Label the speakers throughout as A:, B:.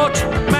A: George.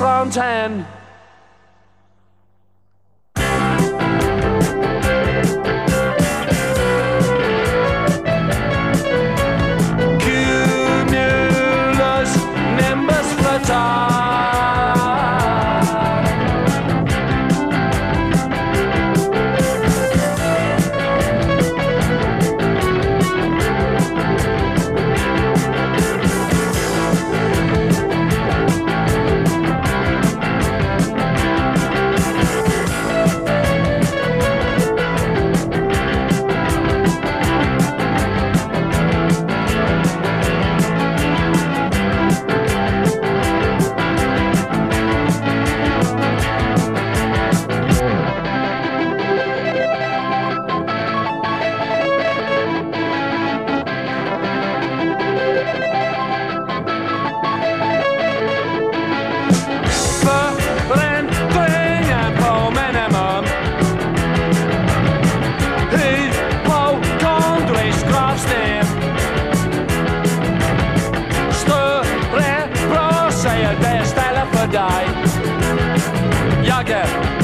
A: Front ten. Större bra